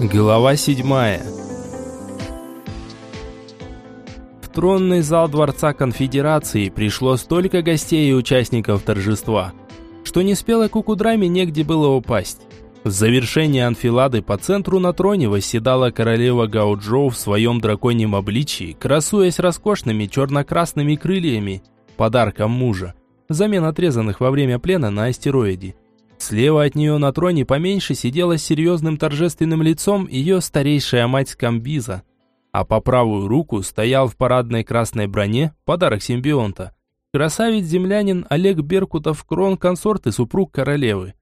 Глава седьмая. В тронный зал Дворца Конфедерации пришло столько гостей и участников торжества, что не спелой кукудраме негде было упасть. В завершении анфилады по центру на троне восседала королева Гауджоу в своем драконьем обличии, красуясь роскошными черно-красными крыльями, подарком мужа, взамен отрезанных во время плена на астероиде. Слева от нее на троне поменьше сидела с серьезным торжественным лицом ее старейшая мать Камбиза, а по правую руку стоял в парадной красной броне подарок симбионта. Красавец-землянин Олег Беркутов, крон-консорт и супруг королевы.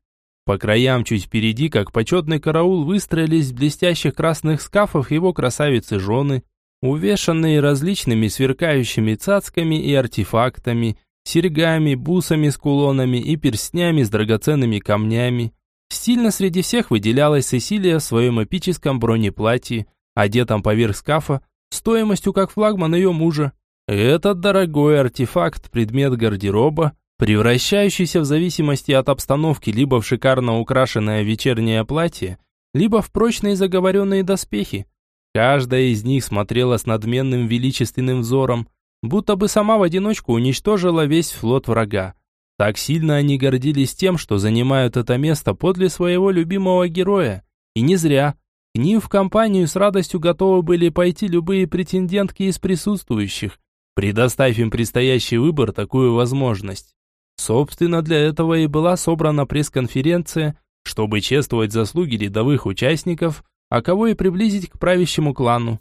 По краям чуть впереди, как почетный караул, выстроились в блестящих красных скафах его красавицы-жены, увешанные различными сверкающими цацками и артефактами – серьгами, бусами с кулонами и перстнями с драгоценными камнями. Стильно среди всех выделялась Сесилия в своем эпическом бронеплатье, одетом поверх скафа, стоимостью как флагман ее мужа. Этот дорогой артефакт, предмет гардероба, превращающийся в зависимости от обстановки либо в шикарно украшенное вечернее платье, либо в прочные заговоренные доспехи. Каждая из них смотрела с надменным величественным взором, будто бы сама в одиночку уничтожила весь флот врага. Так сильно они гордились тем, что занимают это место подле своего любимого героя. И не зря. К ним в компанию с радостью готовы были пойти любые претендентки из присутствующих. Предоставь им предстоящий выбор такую возможность. Собственно, для этого и была собрана пресс-конференция, чтобы чествовать заслуги рядовых участников, а кого и приблизить к правящему клану.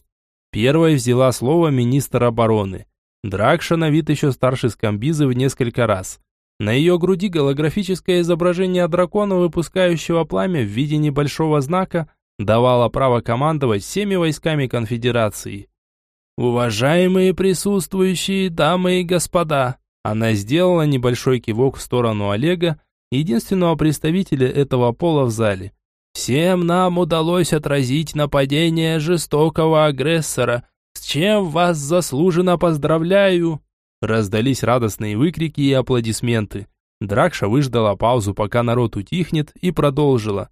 Первой взяла слово министр обороны. Дракша на вид еще старше Скамбизы в несколько раз. На ее груди голографическое изображение дракона, выпускающего пламя в виде небольшого знака, давало право командовать всеми войсками конфедерации. «Уважаемые присутствующие дамы и господа!» Она сделала небольшой кивок в сторону Олега, единственного представителя этого пола в зале. «Всем нам удалось отразить нападение жестокого агрессора, «С чем вас заслуженно поздравляю!» Раздались радостные выкрики и аплодисменты. Дракша выждала паузу, пока народ утихнет, и продолжила.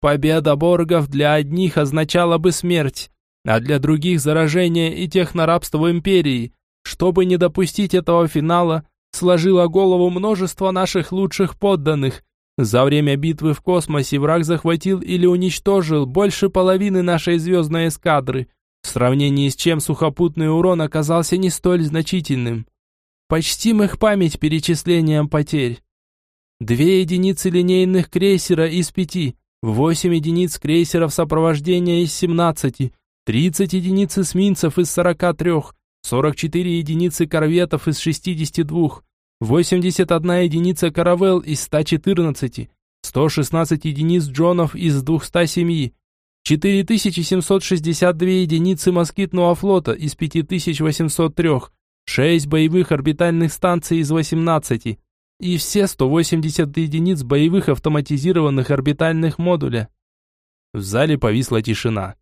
«Победа Боргов для одних означала бы смерть, а для других заражение и технорабство Империи. Чтобы не допустить этого финала, сложило голову множество наших лучших подданных. За время битвы в космосе враг захватил или уничтожил больше половины нашей звездной эскадры – в сравнении с чем сухопутный урон оказался не столь значительным. Почтим их память перечислением потерь. Две единицы линейных крейсера из пяти, восемь единиц крейсеров сопровождения из семнадцати, тридцать единиц эсминцев из сорока трех, сорок четыре единицы корветов из шестидесяти двух, восемьдесят одна единица каравелл из ста четырнадцати, сто шестнадцать единиц джонов из двухста семьи, 4762 единицы москитного флота из 5803, 6 боевых орбитальных станций из 18 и все 180 единиц боевых автоматизированных орбитальных модуля. В зале повисла тишина.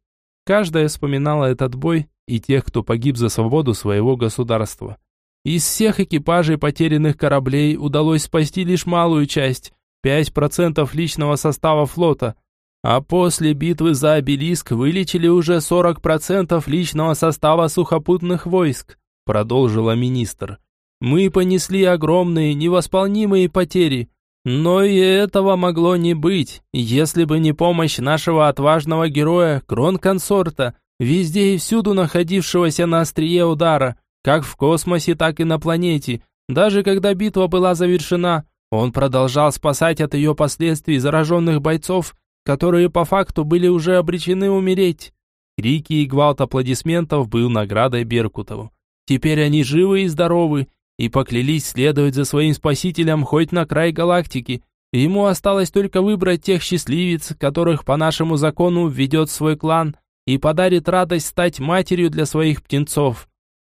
Каждая вспоминала этот бой и тех, кто погиб за свободу своего государства. Из всех экипажей потерянных кораблей удалось спасти лишь малую часть, 5% личного состава флота – а после битвы за обелиск вылечили уже 40% личного состава сухопутных войск, продолжила министр. Мы понесли огромные невосполнимые потери, но и этого могло не быть, если бы не помощь нашего отважного героя, крон-консорта, везде и всюду находившегося на острие удара, как в космосе, так и на планете. Даже когда битва была завершена, он продолжал спасать от ее последствий зараженных бойцов которые по факту были уже обречены умереть. Крики и гвалт аплодисментов был наградой Беркутову. Теперь они живы и здоровы, и поклялись следовать за своим спасителем хоть на край галактики. Ему осталось только выбрать тех счастливец, которых по нашему закону введет свой клан и подарит радость стать матерью для своих птенцов.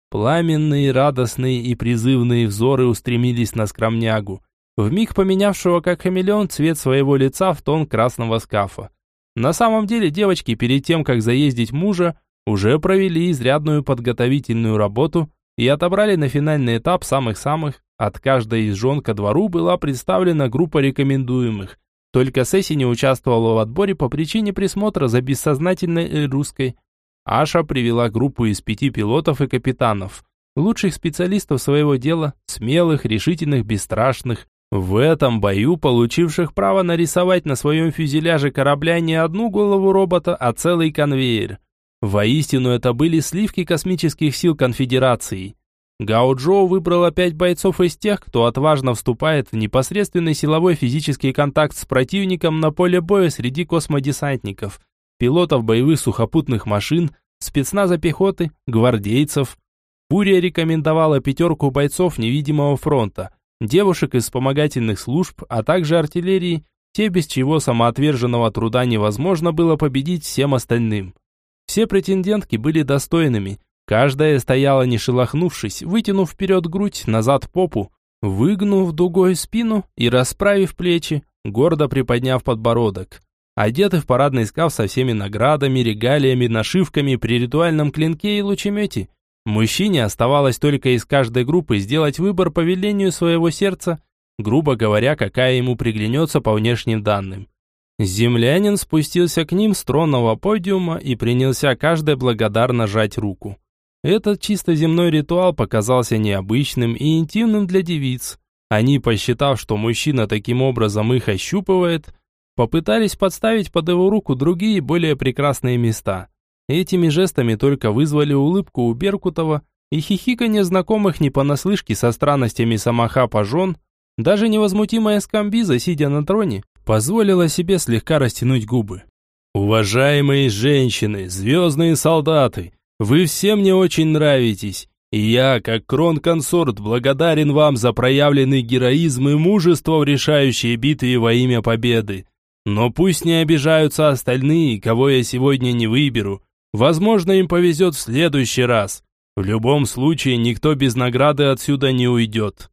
Пламенные, радостные и призывные взоры устремились на скромнягу вмиг поменявшего как хамелеон цвет своего лица в тон красного скафа. На самом деле девочки перед тем, как заездить мужа, уже провели изрядную подготовительную работу и отобрали на финальный этап самых-самых. От каждой из жен ко двору была представлена группа рекомендуемых. Только Сесси не участвовала в отборе по причине присмотра за бессознательной русской. Аша привела группу из пяти пилотов и капитанов, лучших специалистов своего дела, смелых, решительных, бесстрашных, в этом бою получивших право нарисовать на своем фюзеляже корабля не одну голову робота, а целый конвейер. Воистину это были сливки космических сил конфедерации. Гао Джоу выбрала пять бойцов из тех, кто отважно вступает в непосредственный силовой физический контакт с противником на поле боя среди космодесантников, пилотов боевых сухопутных машин, спецназа пехоты, гвардейцев. Буря рекомендовала пятерку бойцов невидимого фронта, девушек из вспомогательных служб, а также артиллерии, те, без чего самоотверженного труда невозможно было победить всем остальным. Все претендентки были достойными, каждая стояла не шелохнувшись, вытянув вперед грудь, назад попу, выгнув дугой спину и расправив плечи, гордо приподняв подбородок. Одеты в парадный скаф со всеми наградами, регалиями, нашивками при ритуальном клинке и лучемете. Мужчине оставалось только из каждой группы сделать выбор по велению своего сердца, грубо говоря, какая ему приглянется по внешним данным. Землянин спустился к ним с тронного подиума и принялся каждой благодарно жать руку. Этот чисто земной ритуал показался необычным и интимным для девиц. Они, посчитав, что мужчина таким образом их ощупывает, попытались подставить под его руку другие, более прекрасные места. Этими жестами только вызвали улыбку у Беркутова и хихиканье знакомых не понаслышке со странностями самохапа жен, даже невозмутимая скамбиза, сидя на троне, позволила себе слегка растянуть губы. «Уважаемые женщины, звездные солдаты, вы все мне очень нравитесь, и я, как крон-консорт, благодарен вам за проявленный героизм и мужество в решающей битве во имя победы. Но пусть не обижаются остальные, кого я сегодня не выберу. Возможно, им повезет в следующий раз. В любом случае, никто без награды отсюда не уйдет.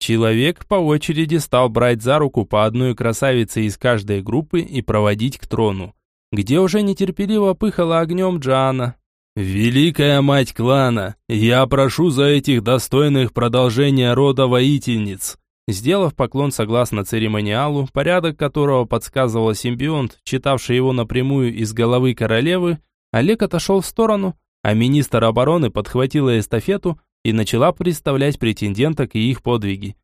Человек по очереди стал брать за руку по одной красавице из каждой группы и проводить к трону, где уже нетерпеливо пыхала огнем Джана. «Великая мать клана, я прошу за этих достойных продолжения рода воительниц». Сделав поклон согласно церемониалу, порядок которого подсказывал симбионт, читавший его напрямую из головы королевы, Олег отошел в сторону, а министр обороны подхватила эстафету и начала представлять претенденток и их подвиги.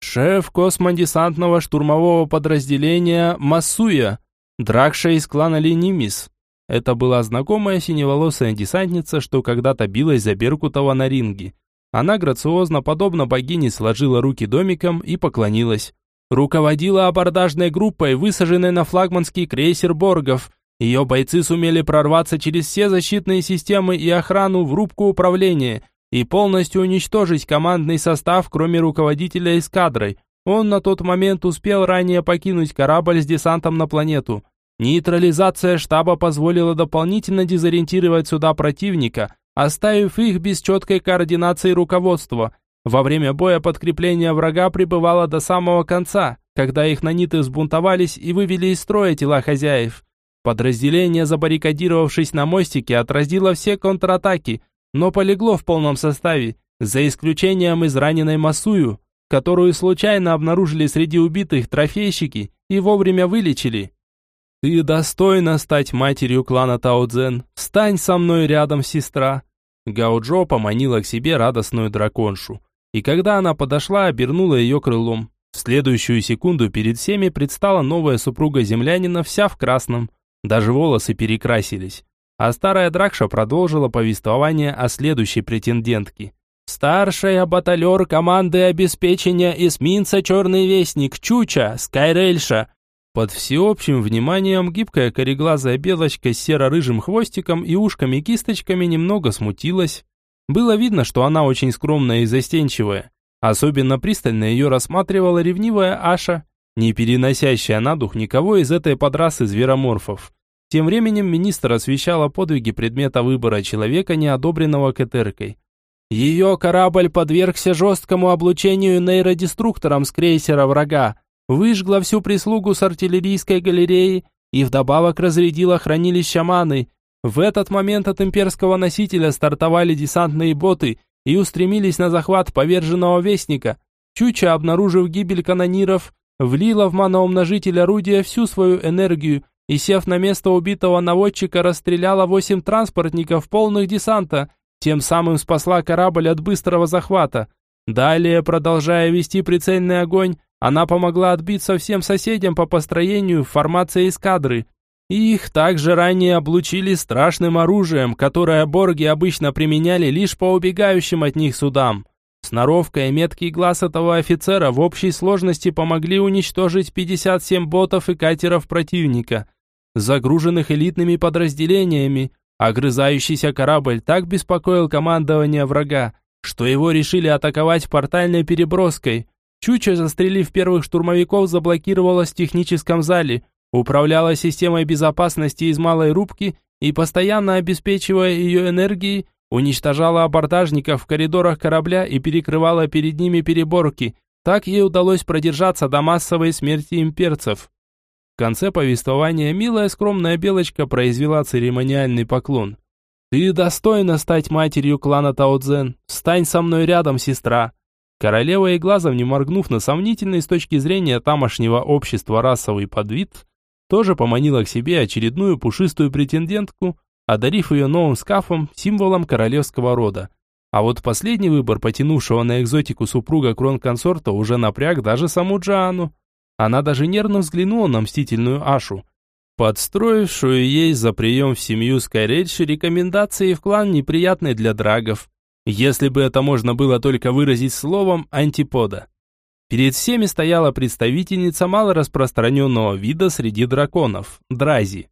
Шеф космодесантного штурмового подразделения Масуя, Дракша из клана Ленимис. Это была знакомая синеволосая десантница, что когда-то билась за Беркутова на ринге. Она грациозно, подобно богине, сложила руки домиком и поклонилась. Руководила абордажной группой, высаженной на флагманский крейсер Боргов. Ее бойцы сумели прорваться через все защитные системы и охрану в рубку управления – и полностью уничтожить командный состав, кроме руководителя эскадрой. Он на тот момент успел ранее покинуть корабль с десантом на планету. Нейтрализация штаба позволила дополнительно дезориентировать сюда противника, оставив их без четкой координации руководства. Во время боя подкрепление врага пребывало до самого конца, когда их наниты взбунтовались и вывели из строя тела хозяев. Подразделение, забаррикадировавшись на мостике, отразило все контратаки – но полегло в полном составе, за исключением израненной Масую, которую случайно обнаружили среди убитых трофейщики и вовремя вылечили. «Ты достойна стать матерью клана Таодзен. Встань со мной рядом, сестра!» Гаоджо поманила к себе радостную драконшу. И когда она подошла, обернула ее крылом. В следующую секунду перед всеми предстала новая супруга землянина, вся в красном. Даже волосы перекрасились. А старая Дракша продолжила повествование о следующей претендентке. Старшая баталер команды обеспечения эсминца «Черный вестник» Чуча Скайрельша. Под всеобщим вниманием гибкая кореглазая белочка с серо-рыжим хвостиком и ушками-кисточками немного смутилась. Было видно, что она очень скромная и застенчивая. Особенно пристально ее рассматривала ревнивая Аша, не переносящая на дух никого из этой подрасы звероморфов. Тем временем министр освещал о подвиге предмета выбора человека, не одобренного Катеркой. Ее корабль подвергся жесткому облучению нейродеструктором с крейсера врага, выжгла всю прислугу с артиллерийской галереи и вдобавок разрядила хранилище маны. В этот момент от имперского носителя стартовали десантные боты и устремились на захват поверженного вестника. Чуча, обнаружив гибель канониров, влила в маноумножитель орудия всю свою энергию и, сев на место убитого наводчика, расстреляла восемь транспортников полных десанта, тем самым спасла корабль от быстрого захвата. Далее, продолжая вести прицельный огонь, она помогла отбиться всем соседям по построению в формации эскадры. Их также ранее облучили страшным оружием, которое борги обычно применяли лишь по убегающим от них судам. Сноровка и меткий глаз этого офицера в общей сложности помогли уничтожить 57 ботов и катеров противника, загруженных элитными подразделениями. Огрызающийся корабль так беспокоил командование врага, что его решили атаковать портальной переброской. Чуча, застрелив первых штурмовиков, заблокировалась в техническом зале, управляла системой безопасности из малой рубки и, постоянно обеспечивая ее энергией, уничтожала абордажников в коридорах корабля и перекрывала перед ними переборки. Так ей удалось продержаться до массовой смерти имперцев. В конце повествования милая скромная белочка произвела церемониальный поклон. «Ты достойна стать матерью клана Таодзен. Стань со мной рядом, сестра». Королева и глазом не моргнув на сомнительный с точки зрения тамошнего общества расовый подвид, тоже поманила к себе очередную пушистую претендентку, одарив ее новым скафом, символом королевского рода. А вот последний выбор, потянувшего на экзотику супруга крон-консорта, уже напряг даже саму Джану. Она даже нервно взглянула на мстительную Ашу, подстроившую ей за прием в семью Скайредж рекомендации в клан неприятные для драгов, если бы это можно было только выразить словом антипода. Перед всеми стояла представительница малораспространенного вида среди драконов – Дрази.